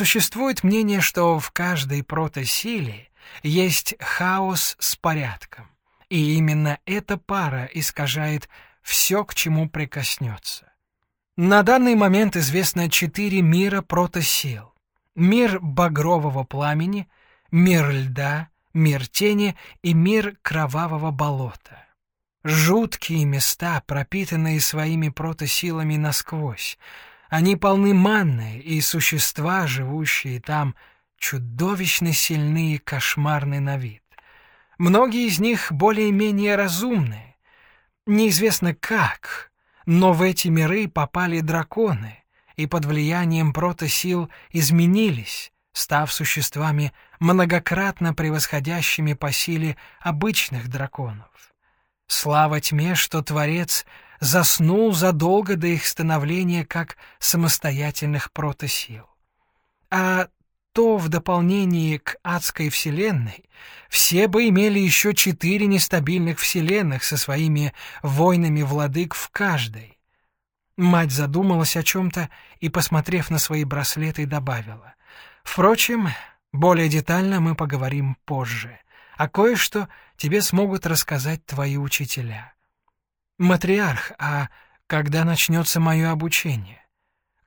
Существует мнение, что в каждой протосиле есть хаос с порядком, и именно эта пара искажает все, к чему прикоснется. На данный момент известно четыре мира протосил. Мир багрового пламени, мир льда, мир тени и мир кровавого болота. Жуткие места, пропитанные своими протосилами насквозь, они полны манны, и существа, живущие там, чудовищно сильны и кошмарны на вид. Многие из них более-менее разумны. Неизвестно как, но в эти миры попали драконы, и под влиянием протосил изменились, став существами, многократно превосходящими по силе обычных драконов. Слава тьме, что Творец заснул задолго до их становления как самостоятельных протосил. А то в дополнение к адской вселенной все бы имели еще четыре нестабильных вселенных со своими войнами владык в каждой. Мать задумалась о чем-то и, посмотрев на свои браслеты, добавила. «Впрочем, более детально мы поговорим позже, а кое-что тебе смогут рассказать твои учителя. «Матриарх, а когда начнется мое обучение?»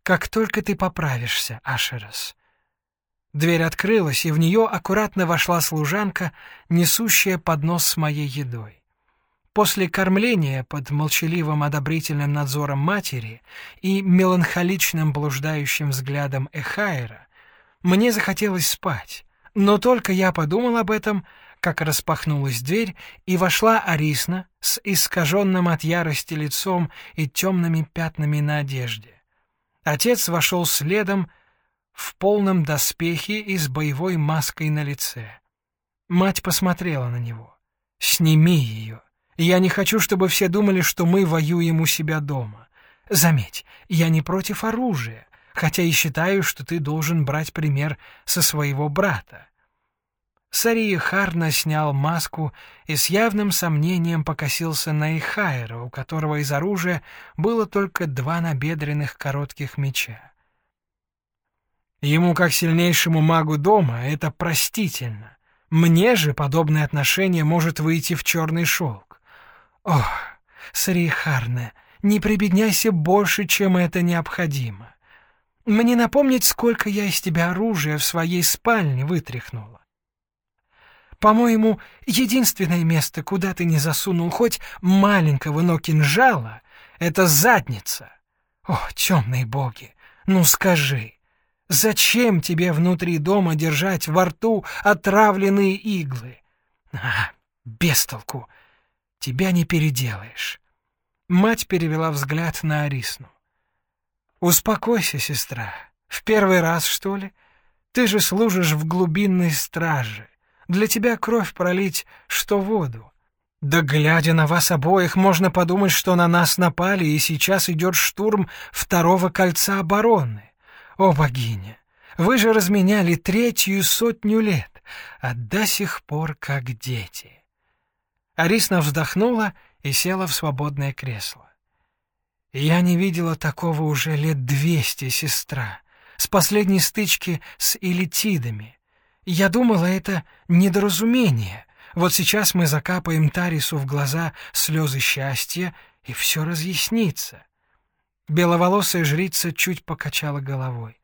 «Как только ты поправишься, Ашерос». Дверь открылась, и в нее аккуратно вошла служанка, несущая поднос с моей едой. После кормления под молчаливым одобрительным надзором матери и меланхоличным блуждающим взглядом Эхайра мне захотелось спать, но только я подумал об этом, как распахнулась дверь, и вошла Арисна с искаженным от ярости лицом и темными пятнами на одежде. Отец вошел следом в полном доспехе и с боевой маской на лице. Мать посмотрела на него. «Сними ее. Я не хочу, чтобы все думали, что мы воюем у себя дома. Заметь, я не против оружия, хотя и считаю, что ты должен брать пример со своего брата. Сария Харна снял маску и с явным сомнением покосился на Ихайра, у которого из оружия было только два набедренных коротких меча. Ему, как сильнейшему магу дома, это простительно. Мне же подобное отношение может выйти в черный шелк. Ох, Сария Харна, не прибедняйся больше, чем это необходимо. Мне напомнить, сколько я из тебя оружия в своей спальне вытряхнула. По-моему, единственное место, куда ты не засунул хоть маленького, но кинжала, — это задница. О, темные боги, ну скажи, зачем тебе внутри дома держать во рту отравленные иглы? А, бестолку, тебя не переделаешь. Мать перевела взгляд на Арисну. «Успокойся, сестра. В первый раз, что ли? Ты же служишь в глубинной страже. Для тебя кровь пролить, что воду. Да глядя на вас обоих, можно подумать, что на нас напали, и сейчас идет штурм второго кольца обороны. О, богиня, вы же разменяли третью сотню лет, а до сих пор как дети. Арисна вздохнула и села в свободное кресло. Я не видела такого уже лет двести, сестра, с последней стычки с элитидами. Я думала, это недоразумение. Вот сейчас мы закапаем Тарису в глаза слезы счастья, и все разъяснится. Беловолосая жрица чуть покачала головой.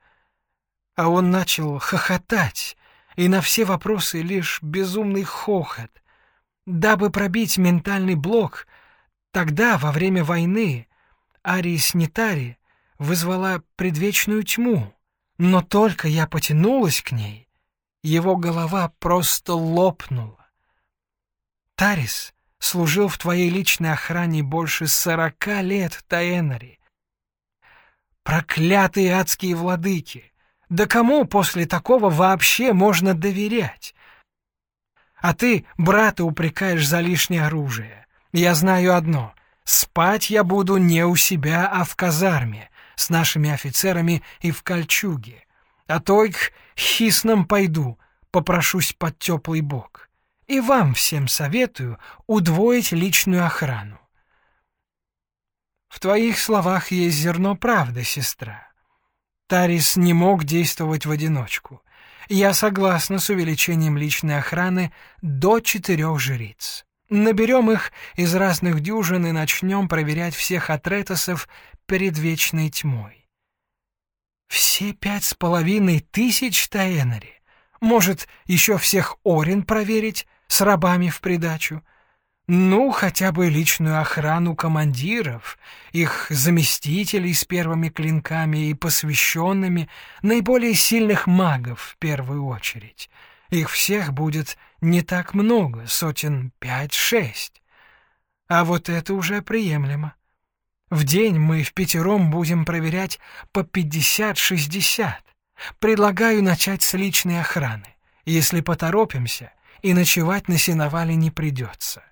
А он начал хохотать, и на все вопросы лишь безумный хохот. Дабы пробить ментальный блок, тогда, во время войны, Арис Нитари вызвала предвечную тьму, но только я потянулась к ней, его голова просто лопнула. Тарис служил в твоей личной охране больше сорока лет, Таэнари. Проклятые адские владыки! Да кому после такого вообще можно доверять? А ты брата упрекаешь за лишнее оружие. Я знаю одно — спать я буду не у себя, а в казарме, с нашими офицерами и в кольчуге. А то и к хиснам пойду, попрошусь под теплый бок. И вам всем советую удвоить личную охрану. В твоих словах есть зерно правды, сестра. Тарис не мог действовать в одиночку. Я согласна с увеличением личной охраны до четырех жриц. Наберем их из разных дюжин и начнем проверять всех атретосов перед вечной тьмой. Все пять с половиной тысяч Таэнари. Может, еще всех Орин проверить с рабами в придачу? Ну, хотя бы личную охрану командиров, их заместителей с первыми клинками и посвященными, наиболее сильных магов в первую очередь. Их всех будет не так много, сотен пять-шесть. А вот это уже приемлемо. В день мы в пятером будем проверять по пятьдесят-шестьдесят. Предлагаю начать с личной охраны. Если поторопимся, и ночевать на сеновале не придется.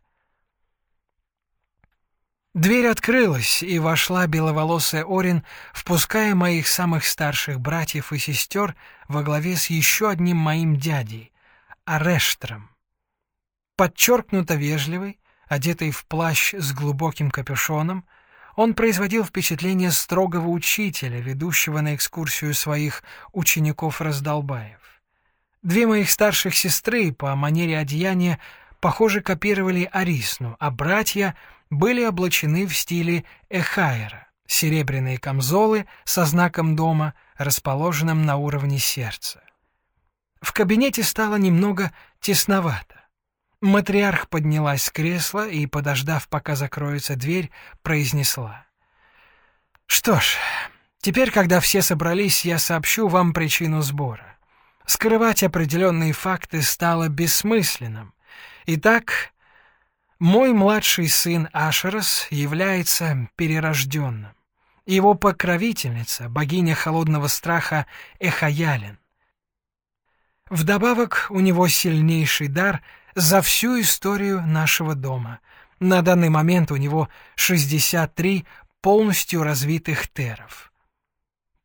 Дверь открылась, и вошла беловолосая Орин, впуская моих самых старших братьев и сестер во главе с еще одним моим дядей, Арештром. Подчеркнуто вежливый, одетый в плащ с глубоким капюшоном, он производил впечатление строгого учителя, ведущего на экскурсию своих учеников-раздолбаев. Две моих старших сестры по манере одеяния похоже копировали Арисну, а братья — были облачены в стиле эхайра, серебряные камзолы со знаком дома, расположенным на уровне сердца. В кабинете стало немного тесновато. Матриарх поднялась с кресла и, подождав, пока закроется дверь, произнесла. «Что ж, теперь, когда все собрались, я сообщу вам причину сбора. Скрывать определенные факты стало бессмысленным. Итак, мой младший сын Ашерос является перерожденным. Его покровительница, богиня холодного страха Эхаялин. Вдобавок у него сильнейший дар за всю историю нашего дома. На данный момент у него 63 полностью развитых теров.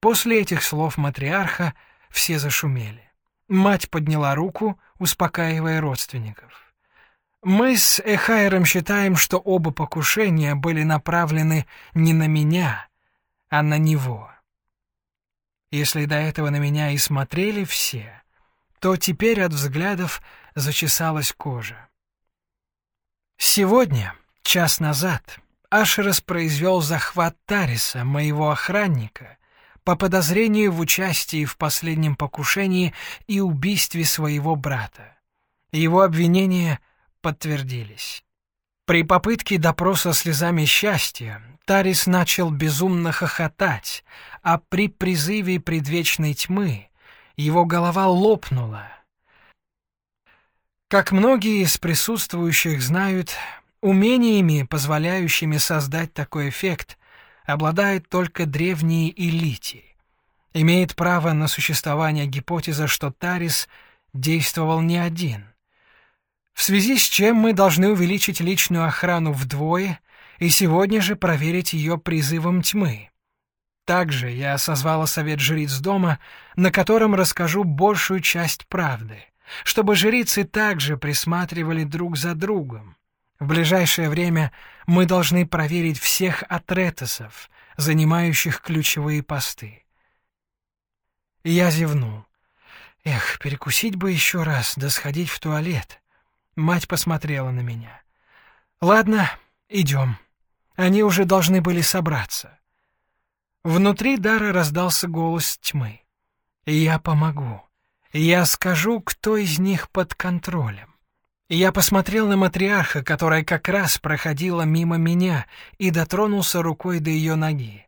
После этих слов матриарха все зашумели. Мать подняла руку, успокаивая родственников. Мы с Эхайром считаем, что оба покушения были направлены не на меня, а на него. Если до этого на меня и смотрели все, то теперь от взглядов зачесалась кожа. Сегодня, час назад, Ашерас произвел захват Тариса, моего охранника, по подозрению в участии в последнем покушении и убийстве своего брата. Его обвинение — подтвердились. При попытке допроса слезами счастья Тарис начал безумно хохотать, а при призыве предвечной тьмы его голова лопнула. Как многие из присутствующих знают, умениями, позволяющими создать такой эффект, обладает только древние элити. Имеет право на существование гипотеза, что Тарис действовал не один в связи с чем мы должны увеличить личную охрану вдвое и сегодня же проверить ее призывом тьмы. Также я созвала совет жриц дома, на котором расскажу большую часть правды, чтобы жрицы также присматривали друг за другом. В ближайшее время мы должны проверить всех атретесов, занимающих ключевые посты. Я зевнул. Эх, перекусить бы еще раз, да сходить в туалет. Мать посмотрела на меня. «Ладно, идем. Они уже должны были собраться». Внутри Дара раздался голос тьмы. «Я помогу. Я скажу, кто из них под контролем». Я посмотрел на матриарха, которая как раз проходила мимо меня, и дотронулся рукой до ее ноги.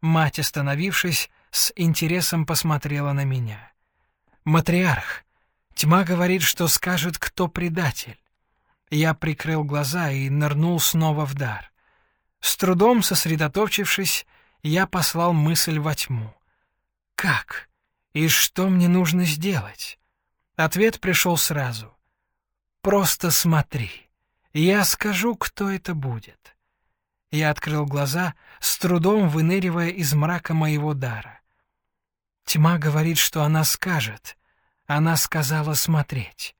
Мать, остановившись, с интересом посмотрела на меня. «Матриарх, Тьма говорит, что скажет, кто предатель. Я прикрыл глаза и нырнул снова в дар. С трудом сосредоточившись, я послал мысль во тьму. «Как? И что мне нужно сделать?» Ответ пришел сразу. «Просто смотри. Я скажу, кто это будет». Я открыл глаза, с трудом выныривая из мрака моего дара. Тьма говорит, что она скажет — она сказала смотреть.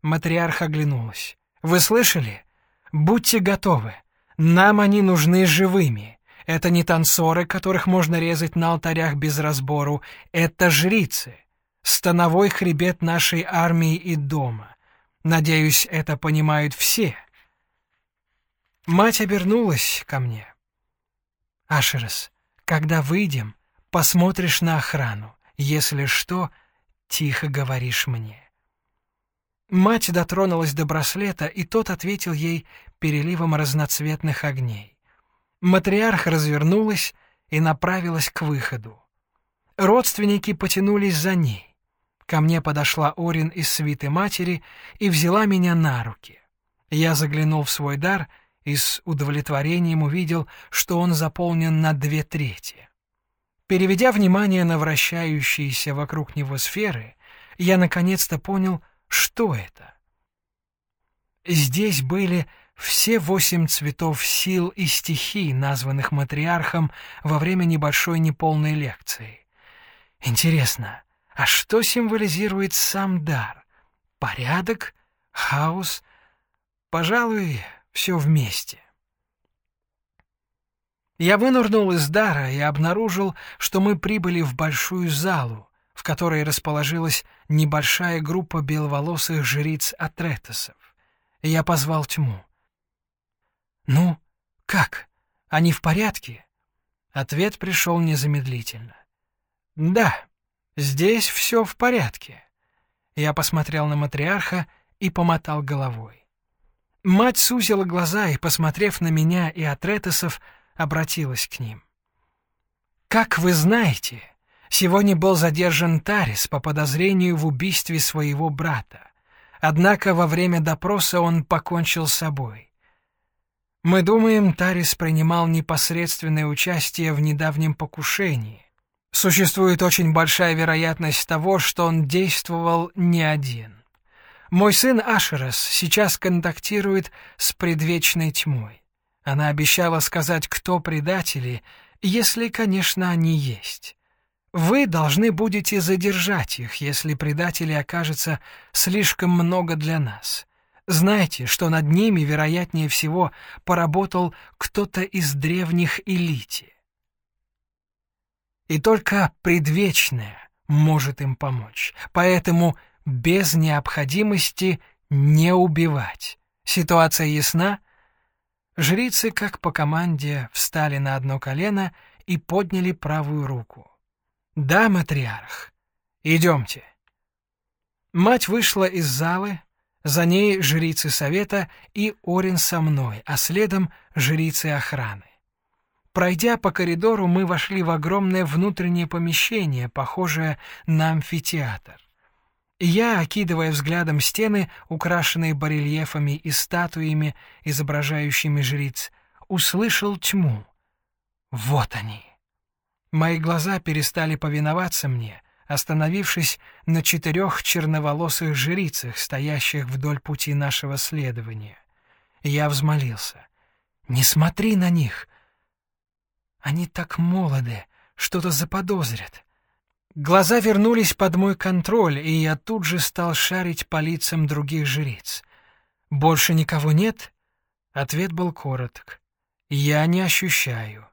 Матриарх оглянулась. «Вы слышали? Будьте готовы. Нам они нужны живыми. Это не танцоры, которых можно резать на алтарях без разбору. Это жрицы. Становой хребет нашей армии и дома. Надеюсь, это понимают все. Мать обернулась ко мне. «Ашерес, когда выйдем, посмотришь на охрану. Если что, тихо говоришь мне». Мать дотронулась до браслета, и тот ответил ей переливом разноцветных огней. Матриарх развернулась и направилась к выходу. Родственники потянулись за ней. Ко мне подошла Орин из свиты матери и взяла меня на руки. Я заглянул в свой дар и с удовлетворением увидел, что он заполнен на две трети. Переведя внимание на вращающиеся вокруг него сферы, я наконец-то понял, что это? Здесь были все восемь цветов сил и стихий, названных матриархом во время небольшой неполной лекции. Интересно, а что символизирует сам дар? Порядок? Хаос? Пожалуй, все вместе. Я вынырнул из дара и обнаружил, что мы прибыли в большую залу, в которой расположилась небольшая группа беловолосых жриц Атретесов. Я позвал тьму. «Ну, как? Они в порядке?» Ответ пришел незамедлительно. «Да, здесь все в порядке». Я посмотрел на матриарха и помотал головой. Мать сузила глаза и, посмотрев на меня и Атретесов, обратилась к ним. «Как вы знаете, Сегодня был задержан Тарис по подозрению в убийстве своего брата. Однако во время допроса он покончил с собой. Мы думаем, Тарис принимал непосредственное участие в недавнем покушении. Существует очень большая вероятность того, что он действовал не один. Мой сын Ашерас сейчас контактирует с предвечной тьмой. Она обещала сказать, кто предатели, если, конечно, они есть. Вы должны будете задержать их, если предателей окажется слишком много для нас. Знайте, что над ними, вероятнее всего, поработал кто-то из древних элити. И только предвечное может им помочь, поэтому без необходимости не убивать. Ситуация ясна? Жрицы, как по команде, встали на одно колено и подняли правую руку. «Да, матриарх. Идемте». Мать вышла из залы, за ней жрицы совета и Орин со мной, а следом жрицы охраны. Пройдя по коридору, мы вошли в огромное внутреннее помещение, похожее на амфитеатр. Я, окидывая взглядом стены, украшенные барельефами и статуями, изображающими жриц, услышал тьму. Вот они. Мои глаза перестали повиноваться мне, остановившись на четырех черноволосых жрицах, стоящих вдоль пути нашего следования. Я взмолился. «Не смотри на них! Они так молоды, что-то заподозрят». Глаза вернулись под мой контроль, и я тут же стал шарить по лицам других жриц. «Больше никого нет?» Ответ был короток. «Я не ощущаю».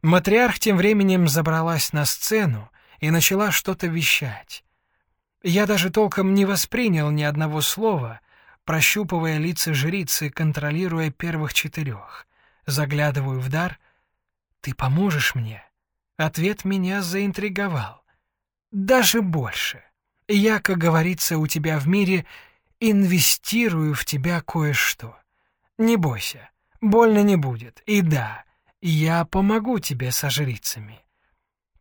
Матриарх тем временем забралась на сцену и начала что-то вещать. Я даже толком не воспринял ни одного слова, прощупывая лица жрицы, контролируя первых четырех. Заглядываю в дар. «Ты поможешь мне?» Ответ меня заинтриговал. «Даже больше. Я, как говорится у тебя в мире, инвестирую в тебя кое-что. Не бойся, больно не будет. И да, я помогу тебе со жрицами.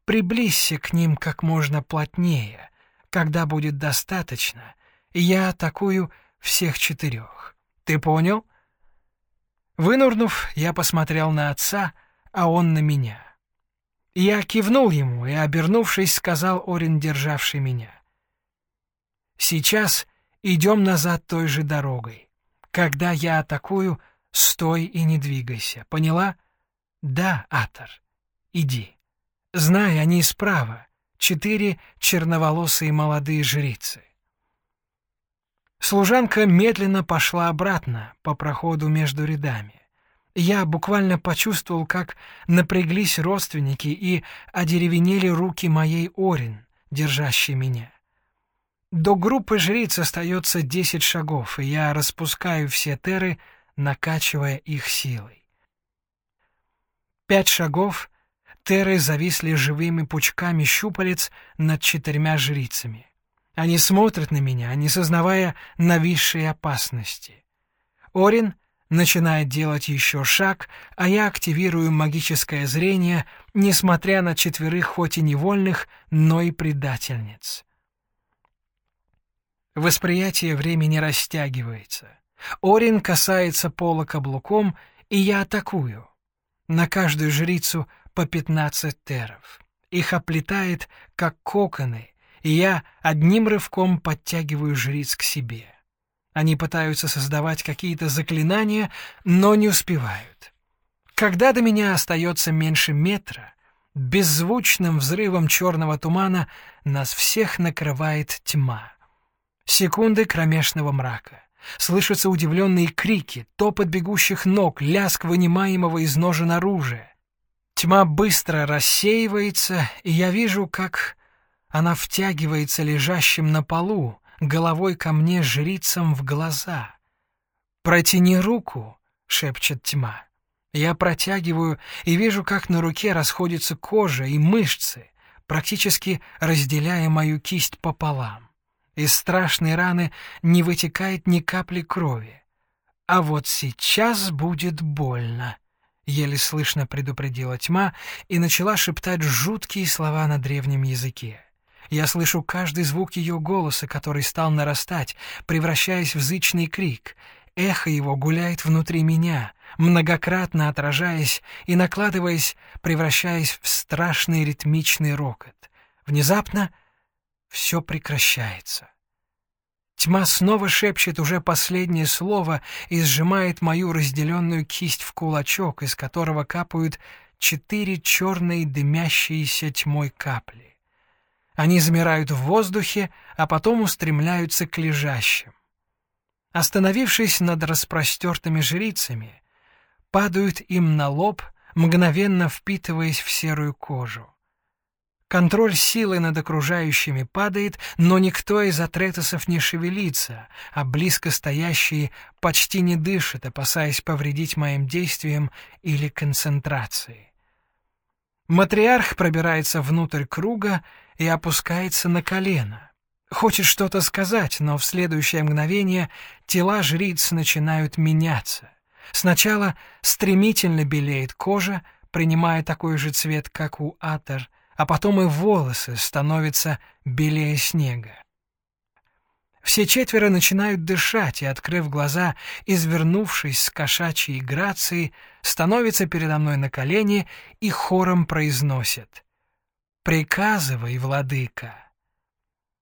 Приблизься к ним как можно плотнее. Когда будет достаточно, я атакую всех четырех. Ты понял? Вынурнув, я посмотрел на отца, а он на меня. Я кивнул ему и, обернувшись, сказал Орин, державший меня. «Сейчас идем назад той же дорогой. Когда я атакую, стой и не двигайся. Поняла?» «Да, Атор, иди. Знай, они справа, четыре черноволосые молодые жрицы». Служанка медленно пошла обратно по проходу между рядами. Я буквально почувствовал, как напряглись родственники и одеревенели руки моей Орин, держащей меня. До группы жриц остается десять шагов, и я распускаю все теры, накачивая их силой. Пять шагов — теры зависли живыми пучками щупалец над четырьмя жрицами. Они смотрят на меня, не сознавая нависшей опасности. Орин начинает делать еще шаг, а я активирую магическое зрение, несмотря на четверых хоть и невольных, но и предательниц. Восприятие времени растягивается. Орин касается пола каблуком, и я атакую. На каждую жрицу по пятнадцать теров. Их оплетает, как коконы, и я одним рывком подтягиваю жриц к себе. Они пытаются создавать какие-то заклинания, но не успевают. Когда до меня остается меньше метра, беззвучным взрывом черного тумана нас всех накрывает тьма. Секунды кромешного мрака. Слышатся удивленные крики, топот бегущих ног, лязг вынимаемого из ножен оружия. Тьма быстро рассеивается, и я вижу, как она втягивается лежащим на полу, головой ко мне жрицам в глаза. «Протяни руку», — шепчет тьма. Я протягиваю и вижу, как на руке расходятся кожа и мышцы, практически разделяя мою кисть пополам. Из страшной раны не вытекает ни капли крови. А вот сейчас будет больно. Еле слышно предупредила тьма и начала шептать жуткие слова на древнем языке. Я слышу каждый звук ее голоса, который стал нарастать, превращаясь в зычный крик. Эхо его гуляет внутри меня, многократно отражаясь и накладываясь, превращаясь в страшный ритмичный рокот. Внезапно все прекращается. Тьма снова шепчет уже последнее слово и сжимает мою разделенную кисть в кулачок, из которого капают четыре черные дымящиеся тьмой капли. Они замирают в воздухе, а потом устремляются к лежащим. Остановившись над распростертыми жрицами, падают им на лоб, мгновенно впитываясь в серую кожу. Контроль силы над окружающими падает, но никто из атретосов не шевелится, а близко стоящие почти не дышат, опасаясь повредить моим действиям или концентрации. Матриарх пробирается внутрь круга и опускается на колено. Хочет что-то сказать, но в следующее мгновение тела жриц начинают меняться. Сначала стремительно белеет кожа, принимая такой же цвет, как у атер, а потом и волосы становятся белее снега. Все четверо начинают дышать и, открыв глаза, извернувшись с кошачьей грацией, становятся передо мной на колени и хором произносят «Приказывай, владыка!»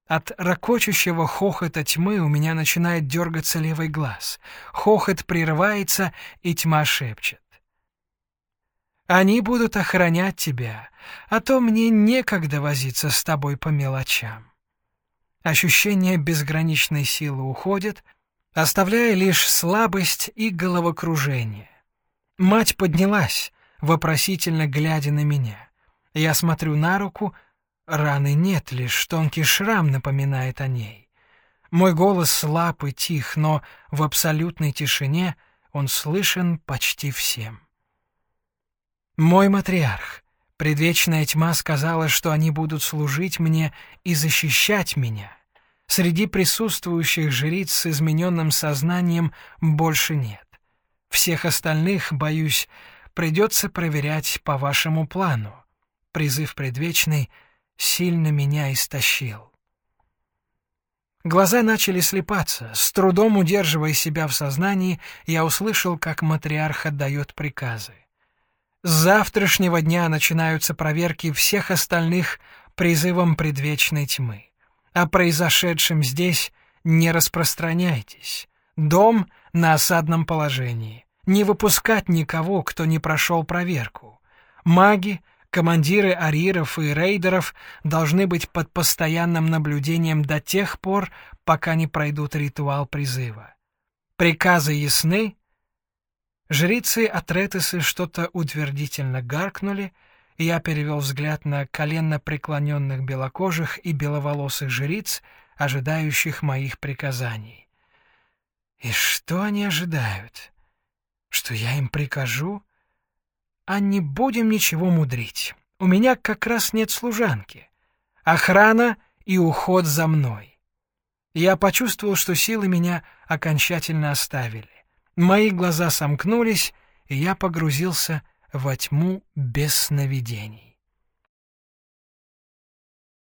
От ракочущего хохота тьмы у меня начинает дергаться левый глаз. Хохот прерывается, и тьма шепчет. «Они будут охранять тебя, а то мне некогда возиться с тобой по мелочам». Ощущение безграничной силы уходит, оставляя лишь слабость и головокружение. Мать поднялась, вопросительно глядя на меня. Я смотрю на руку, раны нет, лишь тонкий шрам напоминает о ней. Мой голос слаб и тих, но в абсолютной тишине он слышен почти всем. Мой матриарх, предвечная тьма сказала, что они будут служить мне и защищать меня. Среди присутствующих жриц с измененным сознанием больше нет. Всех остальных, боюсь, придется проверять по вашему плану призыв предвечный сильно меня истощил. Глаза начали слепаться. С трудом удерживая себя в сознании, я услышал, как матриарх отдает приказы. С завтрашнего дня начинаются проверки всех остальных призывом предвечной тьмы. О произошедшем здесь не распространяйтесь. Дом на осадном положении. Не выпускать никого, кто не прошел проверку. Маги Командиры ариров и рейдеров должны быть под постоянным наблюдением до тех пор, пока не пройдут ритуал призыва. Приказы ясны? Жрицы Атретесы что-то утвердительно гаркнули, и я перевел взгляд на коленно преклоненных белокожих и беловолосых жриц, ожидающих моих приказаний. И что они ожидают? Что я им прикажу? А не будем ничего мудрить. У меня как раз нет служанки. Охрана и уход за мной. Я почувствовал, что силы меня окончательно оставили. Мои глаза сомкнулись, и я погрузился во тьму без сновидений.